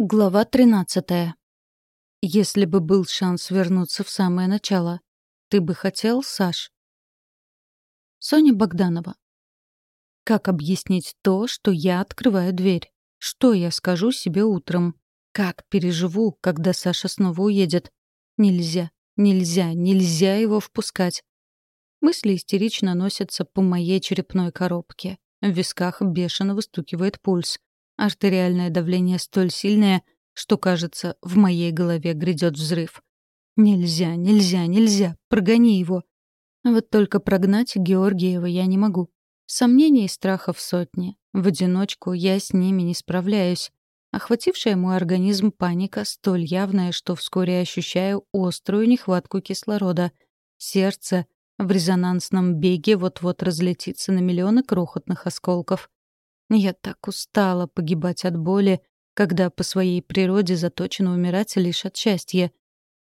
Глава 13. Если бы был шанс вернуться в самое начало, ты бы хотел, Саш? Соня Богданова. Как объяснить то, что я открываю дверь? Что я скажу себе утром? Как переживу, когда Саша снова уедет? Нельзя, нельзя, нельзя его впускать. Мысли истерично носятся по моей черепной коробке. В висках бешено выстукивает пульс. Артериальное давление столь сильное, что, кажется, в моей голове грядет взрыв. Нельзя, нельзя, нельзя, прогони его. Вот только прогнать Георгиева я не могу. Сомнений и страхов сотни. В одиночку я с ними не справляюсь. Охватившая мой организм паника столь явная, что вскоре ощущаю острую нехватку кислорода. Сердце в резонансном беге вот-вот разлетится на миллионы крохотных осколков. Я так устала погибать от боли, когда по своей природе заточена умирать лишь от счастья.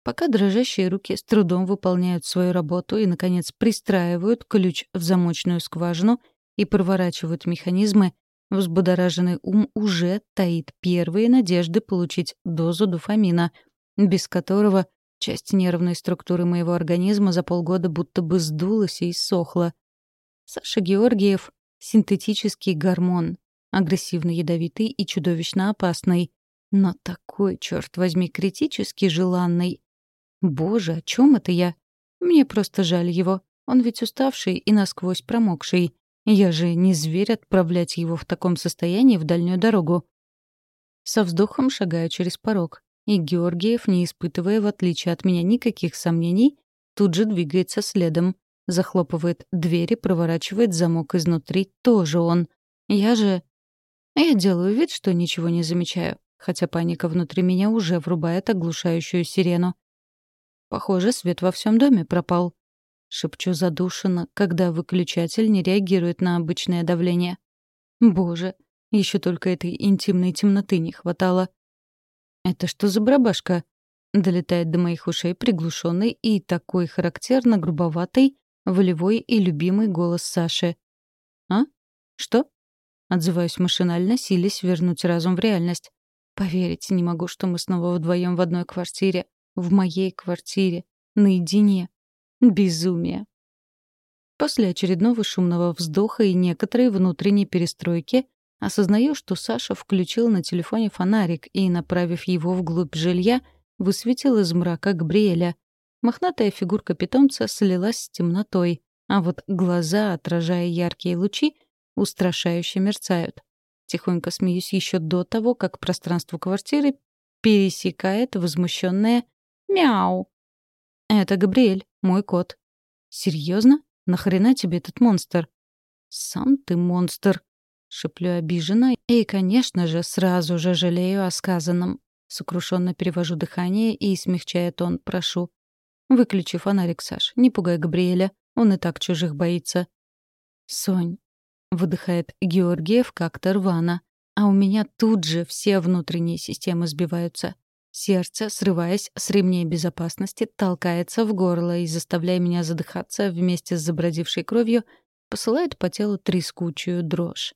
Пока дрожащие руки с трудом выполняют свою работу и, наконец, пристраивают ключ в замочную скважину и проворачивают механизмы, взбудораженный ум уже таит первые надежды получить дозу дофамина, без которого часть нервной структуры моего организма за полгода будто бы сдулась и иссохла. Саша Георгиев синтетический гормон, агрессивно ядовитый и чудовищно опасный, но такой, черт возьми, критически желанный. Боже, о чем это я? Мне просто жаль его. Он ведь уставший и насквозь промокший. Я же не зверь отправлять его в таком состоянии в дальнюю дорогу. Со вздохом шагаю через порог. И Георгиев, не испытывая, в отличие от меня, никаких сомнений, тут же двигается следом. Захлопывает дверь и проворачивает замок изнутри. Тоже он. Я же... Я делаю вид, что ничего не замечаю, хотя паника внутри меня уже врубает оглушающую сирену. Похоже, свет во всем доме пропал. Шепчу задушенно, когда выключатель не реагирует на обычное давление. Боже, еще только этой интимной темноты не хватало. «Это что за барабашка?» Долетает до моих ушей приглушенный и такой характерно грубоватый волевой и любимый голос Саши. «А? Что?» Отзываюсь машинально, силясь вернуть разум в реальность. Поверить не могу, что мы снова вдвоем в одной квартире. В моей квартире. Наедине. Безумие. После очередного шумного вздоха и некоторой внутренней перестройки осознаю, что Саша включил на телефоне фонарик и, направив его вглубь жилья, высветил из мрака Габриэля. Мохнатая фигурка питомца слилась с темнотой, а вот глаза, отражая яркие лучи, устрашающе мерцают. Тихонько смеюсь еще до того, как пространство квартиры пересекает возмущенное «Мяу». «Это Габриэль, мой кот». «Серьезно? Нахрена тебе этот монстр?» «Сам ты монстр», — шеплю обиженно и, конечно же, сразу же жалею о сказанном. Сокрушенно перевожу дыхание и, смягчая тон, прошу. Выключи фонарик, Саш. Не пугай Габриэля. Он и так чужих боится. Сонь. Выдыхает Георгиев как-то рвано. А у меня тут же все внутренние системы сбиваются. Сердце, срываясь с ремней безопасности, толкается в горло и, заставляя меня задыхаться вместе с забродившей кровью, посылает по телу трескучую дрожь.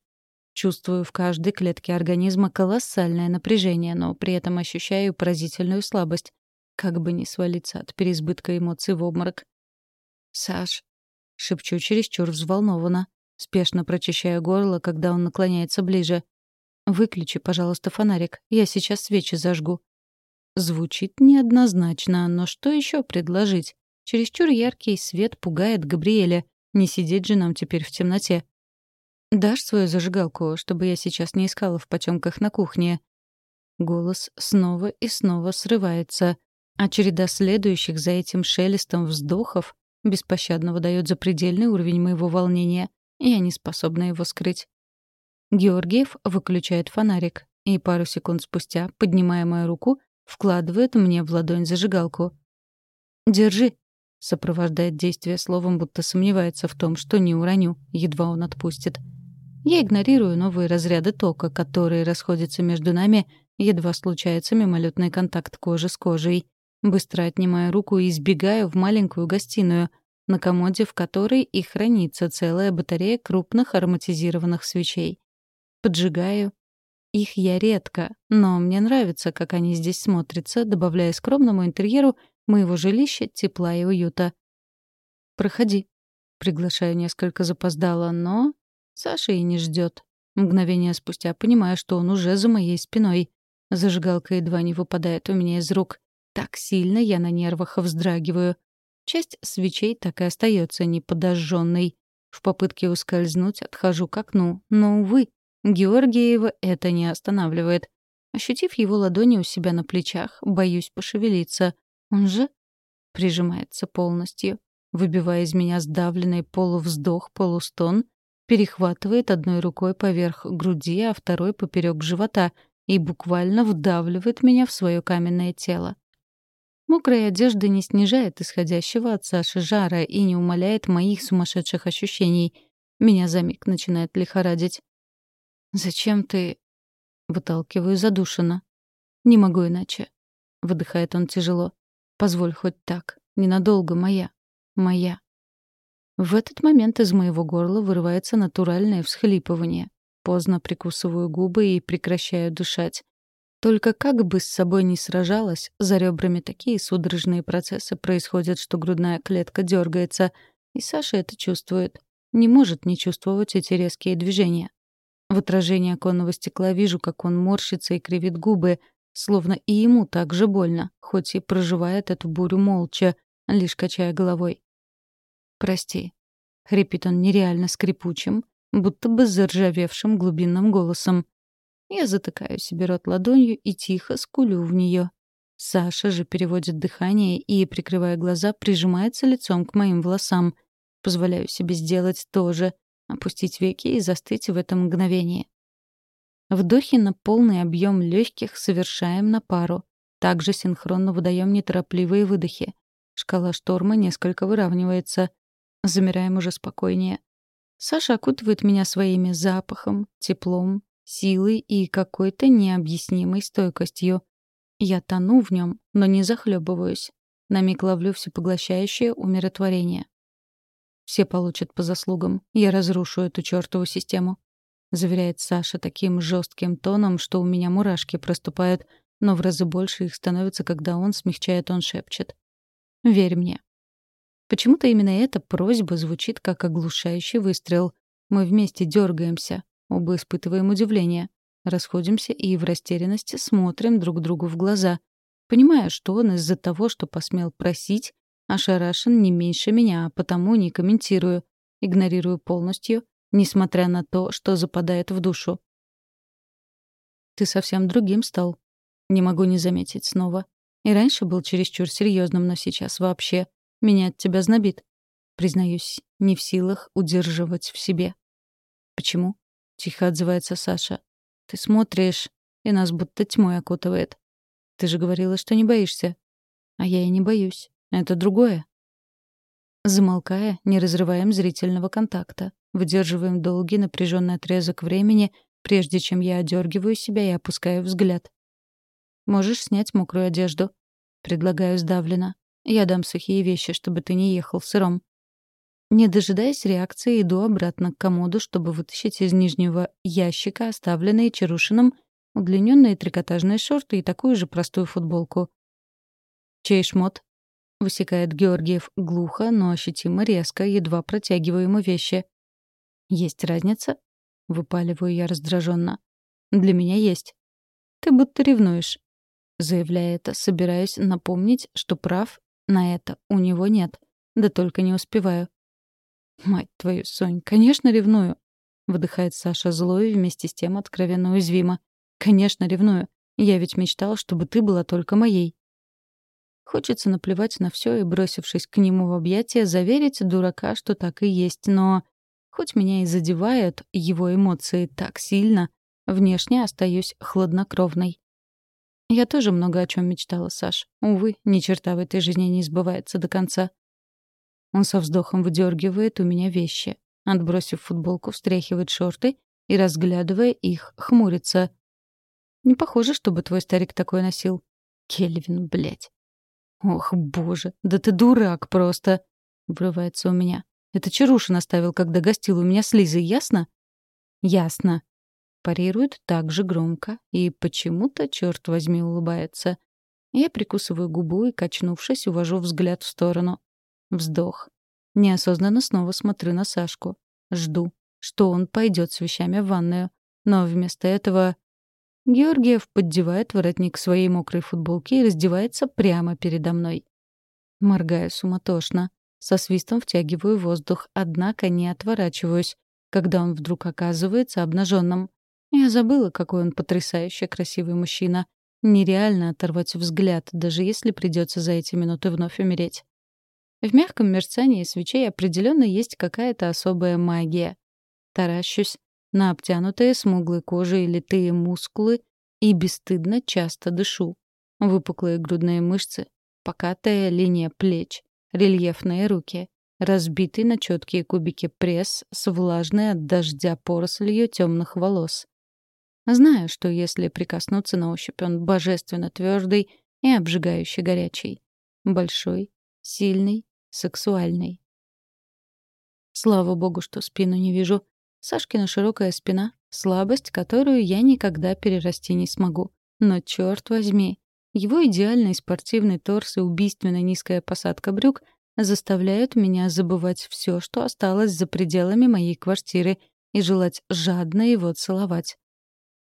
Чувствую в каждой клетке организма колоссальное напряжение, но при этом ощущаю поразительную слабость, как бы не свалиться от переизбытка эмоций в обморок. «Саш», — шепчу чересчур взволнованно, спешно прочищая горло, когда он наклоняется ближе. «Выключи, пожалуйста, фонарик, я сейчас свечи зажгу». Звучит неоднозначно, но что еще предложить? Чересчур яркий свет пугает Габриэля. Не сидеть же нам теперь в темноте. «Дашь свою зажигалку, чтобы я сейчас не искала в потемках на кухне?» Голос снова и снова срывается — а череда следующих за этим шелестом вздохов беспощадно выдает запредельный уровень моего волнения. Я не способна его скрыть. Георгиев выключает фонарик и пару секунд спустя, поднимая мою руку, вкладывает мне в ладонь зажигалку. «Держи», — сопровождает действие словом, будто сомневается в том, что не уроню, едва он отпустит. Я игнорирую новые разряды тока, которые расходятся между нами, едва случается мимолетный контакт кожи с кожей. Быстро отнимаю руку и избегаю в маленькую гостиную, на комоде в которой и хранится целая батарея крупных ароматизированных свечей. Поджигаю. их я редко, но мне нравится, как они здесь смотрятся, добавляя скромному интерьеру моего жилища тепла и уюта. «Проходи», — приглашаю несколько запоздало, но Саша и не ждет. Мгновение спустя понимаю, что он уже за моей спиной. Зажигалка едва не выпадает у меня из рук. Так сильно я на нервах вздрагиваю. Часть свечей так и остается неподожженной. В попытке ускользнуть отхожу к окну, но, увы, Георгиева это не останавливает. Ощутив его ладони у себя на плечах, боюсь пошевелиться. Он же прижимается полностью, выбивая из меня сдавленный полувздох, полустон, перехватывает одной рукой поверх груди, а второй поперек живота и буквально вдавливает меня в свое каменное тело. Мокрая одежда не снижает исходящего от Саши жара и не умаляет моих сумасшедших ощущений. Меня за миг начинает лихорадить. «Зачем ты...» Выталкиваю задушенно. «Не могу иначе». Выдыхает он тяжело. «Позволь хоть так. Ненадолго моя. Моя». В этот момент из моего горла вырывается натуральное всхлипывание. Поздно прикусываю губы и прекращаю дышать. Только как бы с собой ни сражалась, за ребрами такие судорожные процессы происходят, что грудная клетка дергается, и Саша это чувствует. Не может не чувствовать эти резкие движения. В отражении оконного стекла вижу, как он морщится и кривит губы, словно и ему так же больно, хоть и проживает эту бурю молча, лишь качая головой. «Прости», — хрипит он нереально скрипучим, будто бы заржавевшим глубинным голосом. Я затыкаю себе рот ладонью и тихо скулю в нее. Саша же переводит дыхание и, прикрывая глаза, прижимается лицом к моим волосам. Позволяю себе сделать то же, опустить веки и застыть в этом мгновении. Вдохи на полный объем легких совершаем на пару. Также синхронно выдаем неторопливые выдохи. Шкала шторма несколько выравнивается. Замираем уже спокойнее. Саша окутывает меня своими запахом, теплом, силой и какой-то необъяснимой стойкостью. Я тону в нем, но не захлебываюсь. На миг ловлю всепоглощающее умиротворение. Все получат по заслугам. Я разрушу эту чертову систему. Заверяет Саша таким жестким тоном, что у меня мурашки проступают, но в разы больше их становится, когда он смягчает, он шепчет. «Верь мне». Почему-то именно эта просьба звучит как оглушающий выстрел. Мы вместе дергаемся, Оба испытываем удивление. Расходимся и в растерянности смотрим друг другу в глаза, понимая, что он из-за того, что посмел просить, ошарашен не меньше меня, а потому не комментирую, игнорирую полностью, несмотря на то, что западает в душу. «Ты совсем другим стал. Не могу не заметить снова. И раньше был чересчур серьезным, но сейчас вообще. Меня от тебя знобит. Признаюсь, не в силах удерживать в себе. Почему? Тихо отзывается Саша. Ты смотришь, и нас будто тьмой окутывает. Ты же говорила, что не боишься. А я и не боюсь. Это другое. Замолкая, не разрываем зрительного контакта. Выдерживаем долгий напряженный отрезок времени, прежде чем я одергиваю себя и опускаю взгляд. Можешь снять мокрую одежду. Предлагаю сдавленно. Я дам сухие вещи, чтобы ты не ехал сыром. Не дожидаясь реакции, иду обратно к комоду, чтобы вытащить из нижнего ящика, оставленные Чарушиным, удлиненные трикотажные шорты и такую же простую футболку. «Чей шмот?» — высекает Георгиев глухо, но ощутимо резко, едва протягивая ему вещи. «Есть разница?» — выпаливаю я раздраженно. «Для меня есть». «Ты будто ревнуешь», — заявляя это, собираюсь напомнить, что прав на это у него нет. Да только не успеваю. «Мать твою, Сонь, конечно, ревную!» — выдыхает Саша зло и вместе с тем откровенно уязвимо. «Конечно, ревную. Я ведь мечтал, чтобы ты была только моей». Хочется наплевать на все и, бросившись к нему в объятия, заверить дурака, что так и есть, но... Хоть меня и задевают его эмоции так сильно, внешне остаюсь хладнокровной. Я тоже много о чем мечтала, Саш. Увы, ни черта в этой жизни не сбывается до конца. Он со вздохом выдергивает у меня вещи. Отбросив футболку, встряхивает шорты и, разглядывая их, хмурится. «Не похоже, чтобы твой старик такой носил». «Кельвин, блядь». «Ох, боже, да ты дурак просто!» — врывается у меня. «Это Чарушин оставил, когда гостил у меня с Лизой, ясно?» «Ясно». парирует так же громко и почему-то, черт возьми, улыбается. Я прикусываю губу и, качнувшись, увожу взгляд в сторону. Вздох. Неосознанно снова смотрю на Сашку. Жду, что он пойдет с вещами в ванную. Но вместо этого... Георгиев поддевает воротник своей мокрой футболки и раздевается прямо передо мной. Моргаю суматошно. Со свистом втягиваю воздух, однако не отворачиваюсь, когда он вдруг оказывается обнаженным. Я забыла, какой он потрясающе красивый мужчина. Нереально оторвать взгляд, даже если придется за эти минуты вновь умереть. В мягком мерцании свечей определенно есть какая-то особая магия. Таращусь на обтянутые смуглой кожей литые мускулы и бесстыдно часто дышу. Выпуклые грудные мышцы, покатая линия плеч, рельефные руки, разбитый на четкие кубики пресс с влажной от дождя порослью темных волос. Знаю, что если прикоснуться на ощупь, он божественно твердый и обжигающе горячий. Большой, сильный, сексуальный. Слава богу, что спину не вижу. Сашкина широкая спина — слабость, которую я никогда перерасти не смогу. Но черт возьми, его идеальный спортивный торс и убийственно низкая посадка брюк заставляют меня забывать все, что осталось за пределами моей квартиры, и желать жадно его целовать.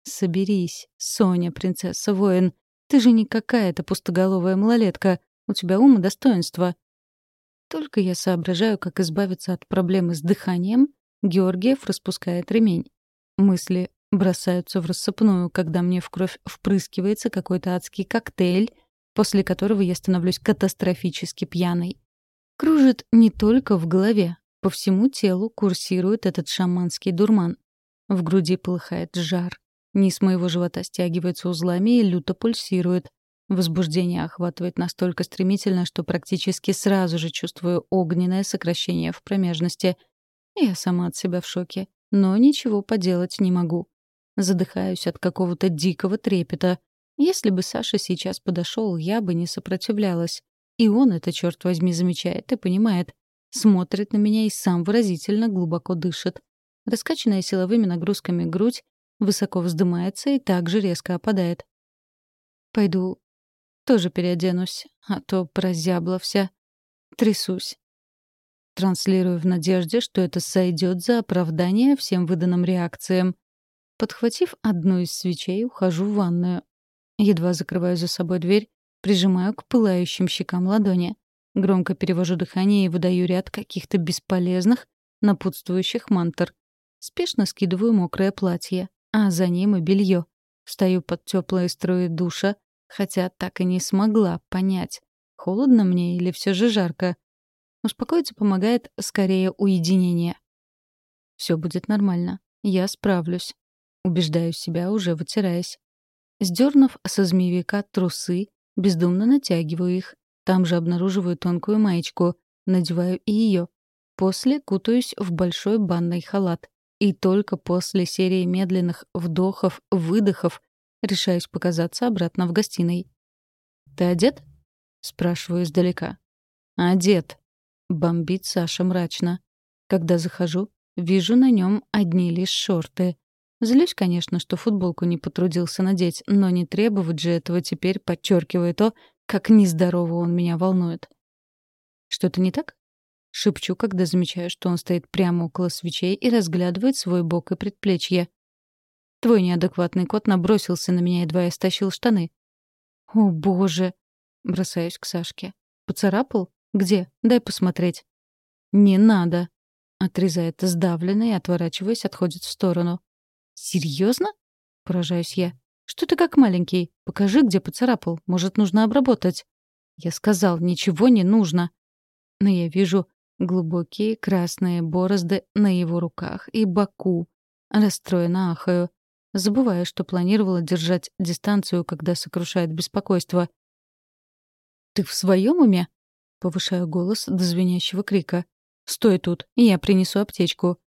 «Соберись, Соня, принцесса-воин. Ты же не какая-то пустоголовая малолетка. У тебя ум и достоинство». Только я соображаю, как избавиться от проблемы с дыханием, Георгиев распускает ремень. Мысли бросаются в рассыпную, когда мне в кровь впрыскивается какой-то адский коктейль, после которого я становлюсь катастрофически пьяной. Кружит не только в голове, по всему телу курсирует этот шаманский дурман. В груди полыхает жар. Низ моего живота стягивается узлами и люто пульсирует. Возбуждение охватывает настолько стремительно, что практически сразу же чувствую огненное сокращение в промежности. Я сама от себя в шоке, но ничего поделать не могу. Задыхаюсь от какого-то дикого трепета. Если бы Саша сейчас подошел, я бы не сопротивлялась. И он это, черт возьми, замечает и понимает. Смотрит на меня и сам выразительно глубоко дышит. Раскачанная силовыми нагрузками грудь высоко вздымается и также резко опадает. Пойду тоже переоденусь, а то прозябла вся. Трясусь. Транслирую в надежде, что это сойдет за оправдание всем выданным реакциям. Подхватив одну из свечей, ухожу в ванную. Едва закрываю за собой дверь, прижимаю к пылающим щекам ладони. Громко перевожу дыхание и выдаю ряд каких-то бесполезных, напутствующих мантр. Спешно скидываю мокрое платье, а за ним и белье. Встаю под теплые струи душа, хотя так и не смогла понять, холодно мне или все же жарко. Успокоиться помогает скорее уединение. Все будет нормально. Я справлюсь. Убеждаю себя, уже вытираясь. Сдернув со змеевика трусы, бездумно натягиваю их. Там же обнаруживаю тонкую маечку, надеваю и ее. После кутаюсь в большой банный халат. И только после серии медленных вдохов-выдохов решаюсь показаться обратно в гостиной. «Ты одет?» — спрашиваю издалека. «Одет», — бомбит Саша мрачно. Когда захожу, вижу на нем одни лишь шорты. Злюсь, конечно, что футболку не потрудился надеть, но не требовать же этого теперь, подчеркивая то, как нездорово он меня волнует. «Что-то не так?» — шепчу, когда замечаю, что он стоит прямо около свечей и разглядывает свой бок и предплечье. Твой неадекватный кот набросился на меня, едва я стащил штаны. «О, боже!» — бросаюсь к Сашке. «Поцарапал? Где? Дай посмотреть». «Не надо!» — отрезает сдавленно и, отворачиваясь, отходит в сторону. «Серьезно?» — поражаюсь я. «Что ты как маленький? Покажи, где поцарапал. Может, нужно обработать?» Я сказал, ничего не нужно. Но я вижу глубокие красные борозды на его руках и боку. Расстроенно ахаю. Забываю, что планировала держать дистанцию, когда сокрушает беспокойство. «Ты в своем уме?» — повышаю голос до звенящего крика. «Стой тут, я принесу аптечку».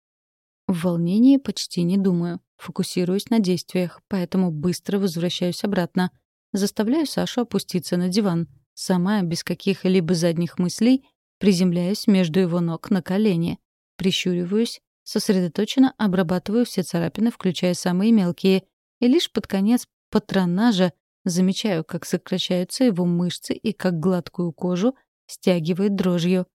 В волнении почти не думаю. Фокусируюсь на действиях, поэтому быстро возвращаюсь обратно. Заставляю Сашу опуститься на диван. Сама, без каких-либо задних мыслей, приземляюсь между его ног на колени. Прищуриваюсь Сосредоточенно обрабатываю все царапины, включая самые мелкие, и лишь под конец патронажа замечаю, как сокращаются его мышцы и как гладкую кожу стягивает дрожью.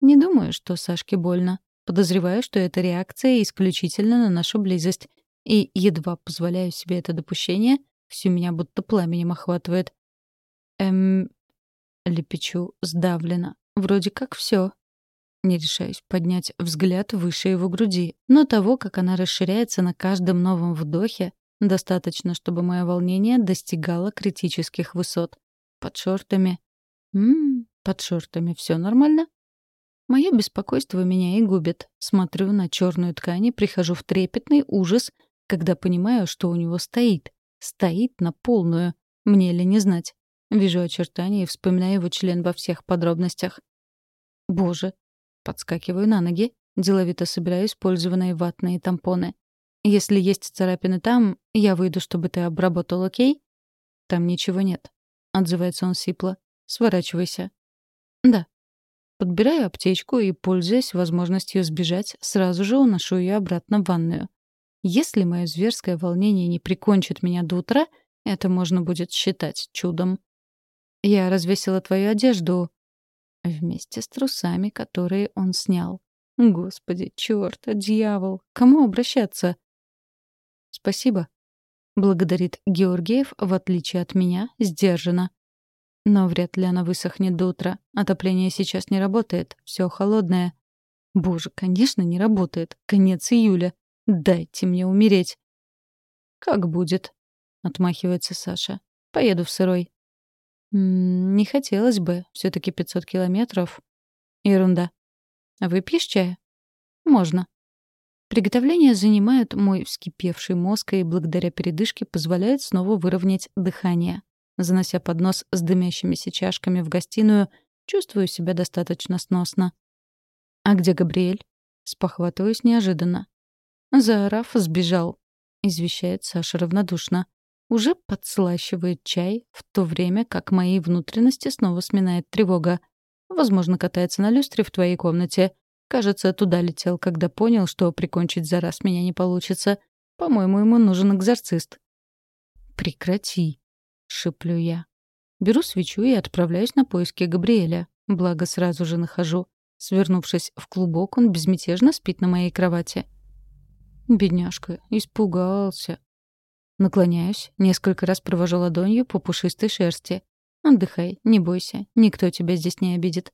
Не думаю, что Сашке больно. Подозреваю, что это реакция исключительно на нашу близость. И едва позволяю себе это допущение, всю меня будто пламенем охватывает. Эм... Лепечу сдавленно. Вроде как все. Не решаюсь поднять взгляд выше его груди, но того, как она расширяется на каждом новом вдохе, достаточно, чтобы мое волнение достигало критических высот. Под шортами. Ммм, под шортами все нормально? Мое беспокойство меня и губит. Смотрю на черную ткань и прихожу в трепетный ужас, когда понимаю, что у него стоит. Стоит на полную. Мне ли не знать? Вижу очертания и вспоминаю его член во всех подробностях. Боже. Подскакиваю на ноги, деловито собираю использованные ватные тампоны. Если есть царапины там, я выйду, чтобы ты обработал, окей? Там ничего нет. Отзывается он сипло. Сворачивайся. Да. Подбираю аптечку и, пользуясь возможностью сбежать, сразу же уношу ее обратно в ванную. Если мое зверское волнение не прикончит меня до утра, это можно будет считать чудом. Я развесила твою одежду вместе с трусами, которые он снял. Господи, черт, дьявол, кому обращаться? Спасибо. Благодарит Георгиев, в отличие от меня, сдержанно. Но вряд ли она высохнет до утра. Отопление сейчас не работает. Все холодное. Боже, конечно, не работает. Конец июля. Дайте мне умереть. Как будет? Отмахивается Саша. Поеду в сырой. Не хотелось бы. все таки 500 километров. Ерунда. Выпьешь чая? Можно. Приготовления занимают мой вскипевший мозг и благодаря передышке позволяют снова выровнять дыхание. Занося поднос с дымящимися чашками в гостиную, чувствую себя достаточно сносно. «А где Габриэль?» Спохватываюсь неожиданно. Заорав, сбежал. Извещает Саша равнодушно. Уже подслащивает чай, в то время как мои внутренности снова сминает тревога. Возможно, катается на люстре в твоей комнате. Кажется, туда летел, когда понял, что прикончить за раз меня не получится. По-моему, ему нужен экзорцист. «Прекрати», — шиплю я. Беру свечу и отправляюсь на поиски Габриэля. Благо, сразу же нахожу. Свернувшись в клубок, он безмятежно спит на моей кровати. Бедняжка, испугался. Наклоняюсь, несколько раз провожу ладонью по пушистой шерсти. Отдыхай, не бойся, никто тебя здесь не обидит.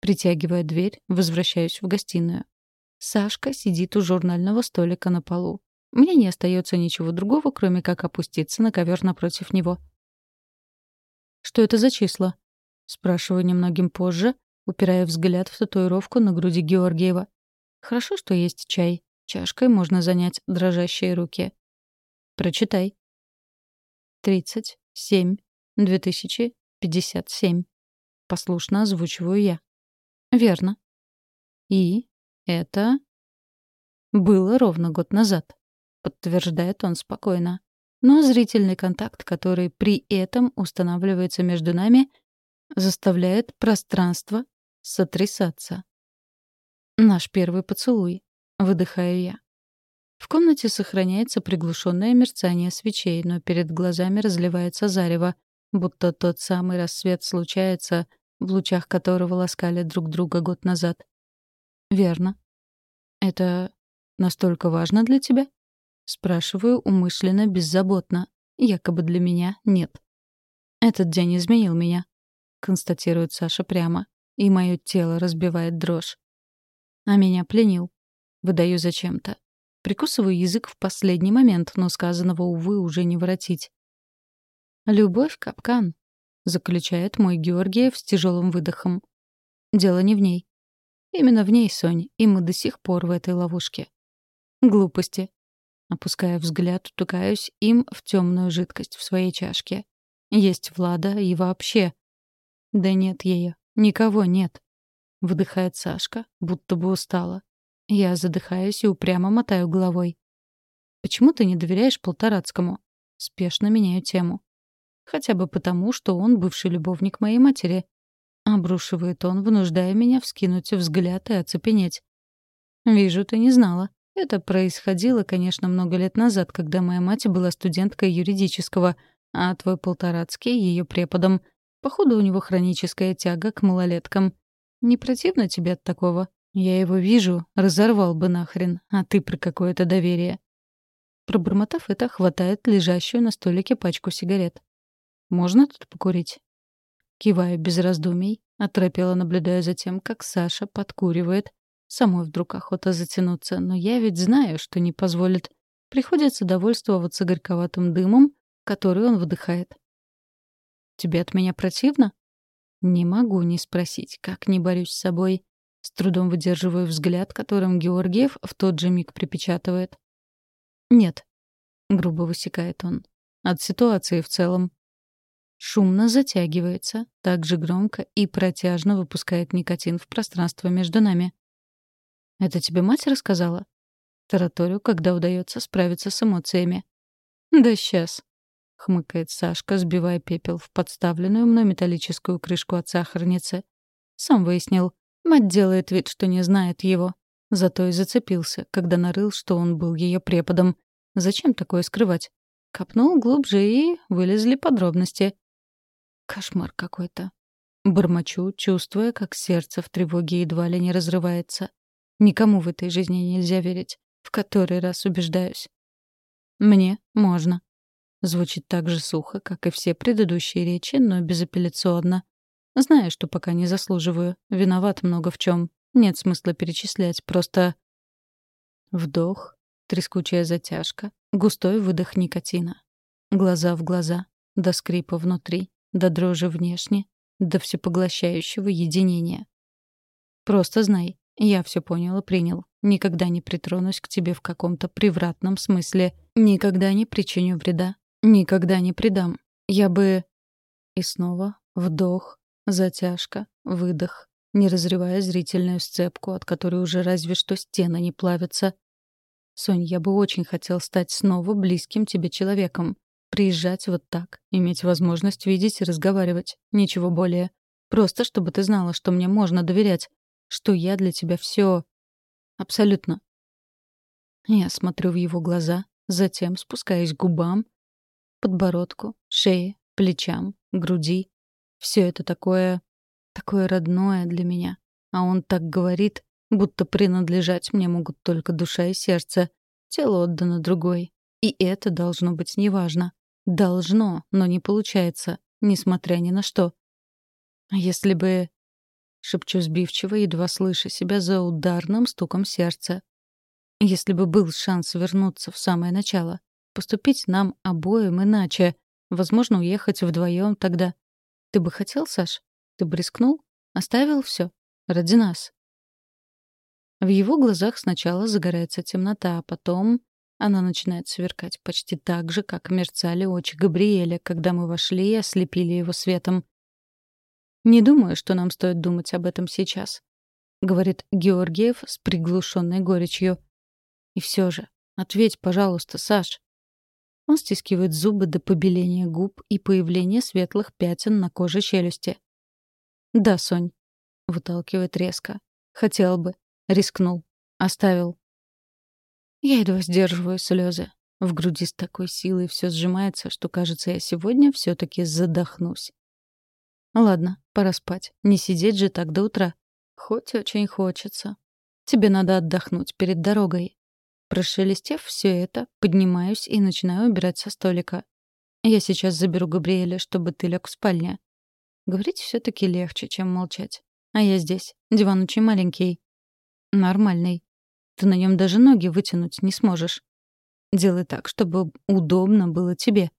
Притягивая дверь, возвращаюсь в гостиную. Сашка сидит у журнального столика на полу. Мне не остается ничего другого, кроме как опуститься на ковер напротив него. «Что это за числа?» — спрашиваю немногим позже, упирая взгляд в татуировку на груди Георгиева. «Хорошо, что есть чай. Чашкой можно занять дрожащие руки. Прочитай». «Тридцать семь. Две тысячи пятьдесят семь». Послушно озвучиваю я. «Верно». «И это...» «Было ровно год назад» подтверждает он спокойно. Но зрительный контакт, который при этом устанавливается между нами, заставляет пространство сотрясаться. Наш первый поцелуй. Выдыхаю я. В комнате сохраняется приглушенное мерцание свечей, но перед глазами разливается зарево, будто тот самый рассвет случается, в лучах которого ласкали друг друга год назад. Верно. Это настолько важно для тебя? Спрашиваю умышленно, беззаботно. Якобы для меня нет. «Этот день изменил меня», — констатирует Саша прямо. И мое тело разбивает дрожь. А меня пленил. Выдаю зачем-то. Прикусываю язык в последний момент, но сказанного, увы, уже не воротить. «Любовь — капкан», — заключает мой Георгиев с тяжелым выдохом. «Дело не в ней. Именно в ней, Сонь, и мы до сих пор в этой ловушке». «Глупости. Опуская взгляд, утыкаюсь им в темную жидкость в своей чашке. Есть Влада и вообще. Да нет ее. Никого нет. Выдыхает Сашка, будто бы устала. Я задыхаюсь и упрямо мотаю головой. «Почему ты не доверяешь Полторацкому?» Спешно меняю тему. Хотя бы потому, что он бывший любовник моей матери. Обрушивает он, вынуждая меня вскинуть взгляд и оцепенеть. «Вижу, ты не знала. Это происходило, конечно, много лет назад, когда моя мать была студенткой юридического, а твой Полторацкий — ее преподом. Походу, у него хроническая тяга к малолеткам. Не противно тебе от такого? Я его вижу, разорвал бы нахрен, а ты про какое-то доверие». Пробормотав это, хватает лежащую на столике пачку сигарет. «Можно тут покурить?» Киваю без раздумий, оторопела, наблюдая за тем, как Саша подкуривает. Самой вдруг охота затянуться, но я ведь знаю, что не позволит. Приходится довольствоваться горьковатым дымом, который он вдыхает. «Тебе от меня противно?» Не могу не спросить, как не борюсь с собой. С трудом выдерживаю взгляд, которым Георгиев в тот же миг припечатывает. «Нет», — грубо высекает он, — «от ситуации в целом». Шумно затягивается, так же громко и протяжно выпускает никотин в пространство между нами. «Это тебе мать рассказала?» Тараторю, когда удается справиться с эмоциями. «Да сейчас», — хмыкает Сашка, сбивая пепел в подставленную мной металлическую крышку от сахарницы. Сам выяснил. Мать делает вид, что не знает его. Зато и зацепился, когда нарыл, что он был ее преподом. Зачем такое скрывать? Копнул глубже и вылезли подробности. Кошмар какой-то. Бормочу, чувствуя, как сердце в тревоге едва ли не разрывается. Никому в этой жизни нельзя верить. В который раз убеждаюсь. Мне можно. Звучит так же сухо, как и все предыдущие речи, но безапелляционно. Знаю, что пока не заслуживаю. Виноват много в чем. Нет смысла перечислять, просто... Вдох, трескучая затяжка, густой выдох никотина. Глаза в глаза, до скрипа внутри, до дрожи внешне, до всепоглощающего единения. Просто знай, я все понял и принял. Никогда не притронусь к тебе в каком-то превратном смысле. Никогда не причиню вреда. Никогда не предам. Я бы... И снова вдох, затяжка, выдох, не разрывая зрительную сцепку, от которой уже разве что стены не плавятся. Сонь, я бы очень хотел стать снова близким тебе человеком. Приезжать вот так, иметь возможность видеть и разговаривать. Ничего более. Просто чтобы ты знала, что мне можно доверять. Что я для тебя все. Абсолютно. Я смотрю в его глаза, затем спускаюсь к губам, подбородку, шее, плечам, груди. Все это такое... такое родное для меня. А он так говорит, будто принадлежать мне могут только душа и сердце. Тело отдано другой. И это должно быть неважно. Должно, но не получается, несмотря ни на что. А если бы... Шепчу сбивчиво, едва слыша себя за ударным стуком сердца. Если бы был шанс вернуться в самое начало, поступить нам обоим иначе, возможно, уехать вдвоем тогда. Ты бы хотел, Саш? Ты бы рискнул? Оставил все Ради нас. В его глазах сначала загорается темнота, а потом она начинает сверкать почти так же, как мерцали очи Габриэля, когда мы вошли и ослепили его светом. «Не думаю, что нам стоит думать об этом сейчас», — говорит Георгиев с приглушенной горечью. «И все же, ответь, пожалуйста, Саш». Он стискивает зубы до побеления губ и появления светлых пятен на коже челюсти. «Да, Сонь», — выталкивает резко. «Хотел бы. Рискнул. Оставил. Я едва сдерживаю слезы. В груди с такой силой все сжимается, что, кажется, я сегодня все таки задохнусь. Ладно, пора спать. Не сидеть же так до утра. Хоть очень хочется. Тебе надо отдохнуть перед дорогой. Прошелестев все это, поднимаюсь и начинаю убирать со столика. Я сейчас заберу Габриэля, чтобы ты лег в спальне. Говорить все таки легче, чем молчать. А я здесь. Диван очень маленький. Нормальный. Ты на нем даже ноги вытянуть не сможешь. Делай так, чтобы удобно было тебе.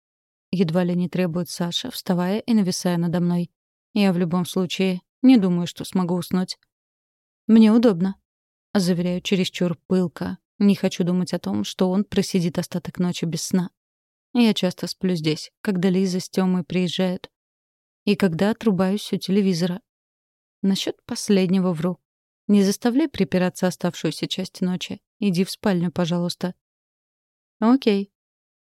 Едва ли не требует Саша, вставая и нависая надо мной. Я в любом случае не думаю, что смогу уснуть. Мне удобно. Заверяю чересчур пылко. Не хочу думать о том, что он просидит остаток ночи без сна. Я часто сплю здесь, когда Лиза с Тёмой приезжают. И когда отрубаюсь у телевизора. Насчет последнего вру. Не заставляй припираться оставшуюся часть ночи. Иди в спальню, пожалуйста. Окей.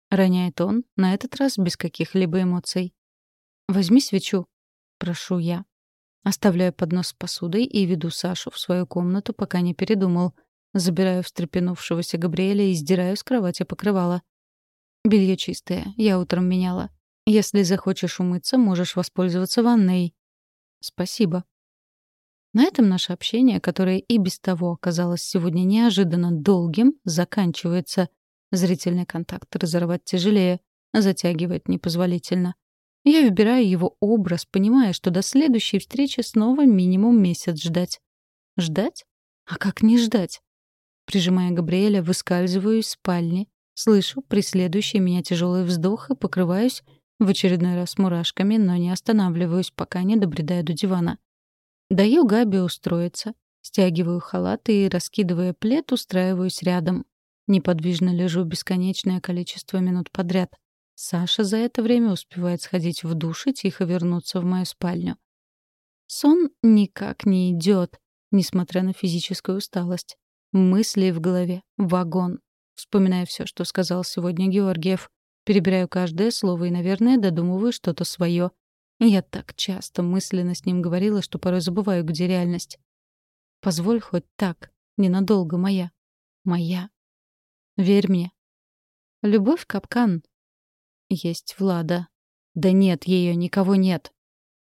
Роняет он, на этот раз без каких-либо эмоций. Возьми свечу. Прошу я. Оставляю поднос с посудой и веду Сашу в свою комнату, пока не передумал. Забираю встрепенувшегося Габриэля и сдираю с кровати покрывало. Белье чистое, я утром меняла. Если захочешь умыться, можешь воспользоваться ванной. Спасибо. На этом наше общение, которое и без того оказалось сегодня неожиданно долгим, заканчивается. Зрительный контакт разорвать тяжелее, затягивает непозволительно. Я выбираю его образ, понимая, что до следующей встречи снова минимум месяц ждать. Ждать? А как не ждать? Прижимая Габриэля, выскальзываю из спальни, слышу преследующий меня тяжелый вздох и покрываюсь в очередной раз мурашками, но не останавливаюсь, пока не добредаю до дивана. Даю Габи устроиться, стягиваю халат и, раскидывая плед, устраиваюсь рядом. Неподвижно лежу бесконечное количество минут подряд. Саша за это время успевает сходить в душ и тихо вернуться в мою спальню. Сон никак не идет, несмотря на физическую усталость. Мысли в голове — вагон. Вспоминаю все, что сказал сегодня Георгиев. Перебираю каждое слово и, наверное, додумываю что-то свое. Я так часто мысленно с ним говорила, что порой забываю, где реальность. Позволь хоть так, ненадолго моя. Моя. Верь мне. Любовь — капкан. Есть Влада. Да нет ее, никого нет.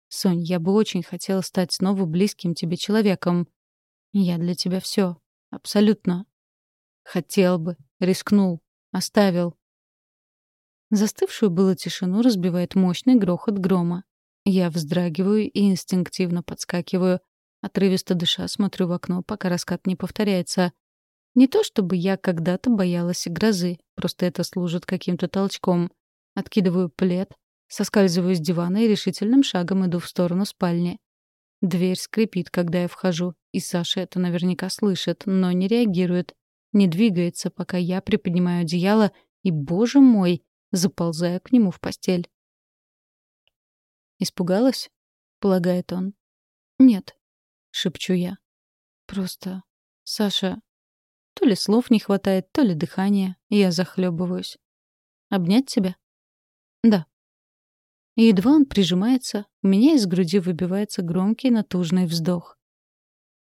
Сонь, я бы очень хотела стать снова близким тебе человеком. Я для тебя все, Абсолютно. Хотел бы, рискнул, оставил. Застывшую было тишину разбивает мощный грохот грома. Я вздрагиваю и инстинктивно подскакиваю. Отрывисто дыша смотрю в окно, пока раскат не повторяется. Не то чтобы я когда-то боялась грозы, просто это служит каким-то толчком. Откидываю плед, соскальзываю с дивана и решительным шагом иду в сторону спальни. Дверь скрипит, когда я вхожу, и Саша это наверняка слышит, но не реагирует. Не двигается, пока я приподнимаю одеяло и, боже мой, заползаю к нему в постель. «Испугалась?» — полагает он. «Нет», — шепчу я. «Просто... Саша... То ли слов не хватает, то ли дыхания. Я захлебываюсь. Обнять тебя?» «Да». И едва он прижимается, у меня из груди выбивается громкий натужный вздох.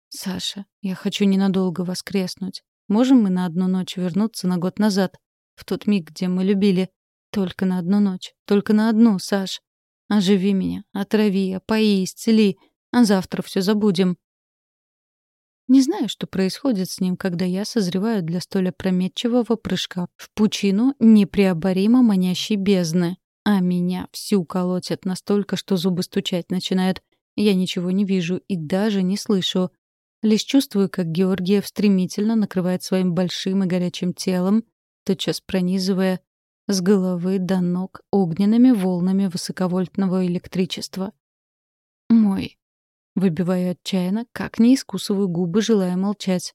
«Саша, я хочу ненадолго воскреснуть. Можем мы на одну ночь вернуться на год назад, в тот миг, где мы любили? Только на одну ночь. Только на одну, Саш. Оживи меня, отрави, опои, исцели, а завтра все забудем. Не знаю, что происходит с ним, когда я созреваю для столь опрометчивого прыжка в пучину непреоборимо манящей бездны, а меня всю колотят настолько, что зубы стучать начинают. Я ничего не вижу и даже не слышу. Лишь чувствую, как Георгиев стремительно накрывает своим большим и горячим телом, тотчас пронизывая с головы до ног огненными волнами высоковольтного электричества. «Мой». Выбиваю отчаянно, как не искусываю губы, желая молчать.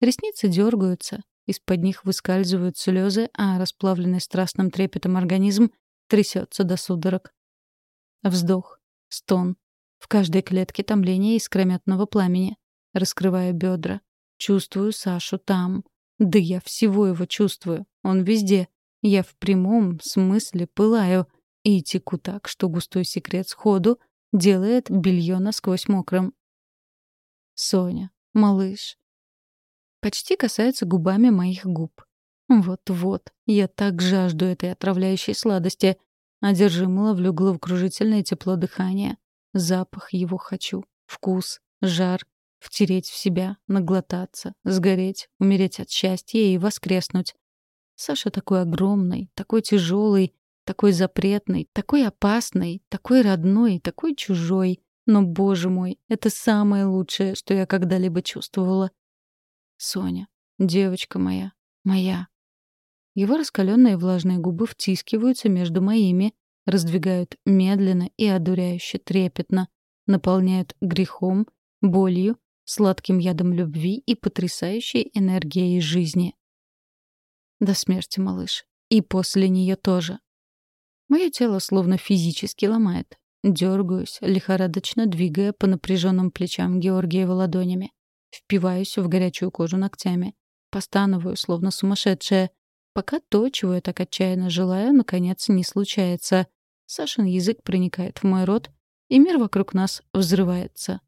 Ресницы дергаются, из-под них выскальзывают слезы, а расплавленный страстным трепетом организм трясется до судорог. Вздох, стон. В каждой клетке томление искрометного пламени. Раскрываю бедра. Чувствую Сашу там. Да я всего его чувствую. Он везде. Я в прямом смысле пылаю и теку так, что густой секрет сходу делает белье насквозь мокрым. Соня, малыш. Почти касается губами моих губ. Вот-вот, я так жажду этой отравляющей сладости. Одержимо ловлю головокружительное тепло дыхания. Запах его хочу. Вкус, жар. Втереть в себя, наглотаться, сгореть, умереть от счастья и воскреснуть. Саша такой огромный, такой тяжелый, такой запретный, такой опасный, такой родной, такой чужой. Но, боже мой, это самое лучшее, что я когда-либо чувствовала. Соня, девочка моя, моя. Его раскаленные влажные губы втискиваются между моими, раздвигают медленно и одуряюще трепетно, наполняют грехом, болью, сладким ядом любви и потрясающей энергией жизни. До смерти, малыш. И после нее тоже. Мое тело словно физически ломает. Дергаюсь, лихорадочно двигая по напряженным плечам Георгиева ладонями. Впиваюсь в горячую кожу ногтями. Постановую, словно сумасшедшая. Пока то, чего я так отчаянно желаю, наконец не случается. Сашин язык проникает в мой рот, и мир вокруг нас взрывается.